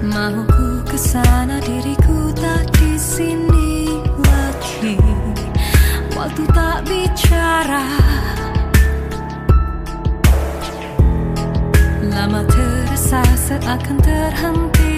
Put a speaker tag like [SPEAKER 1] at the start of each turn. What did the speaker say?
[SPEAKER 1] Mau ku ke sana diriku tak di sini lagi. Waktu tak bicara. Lama terasa seakan terhenti.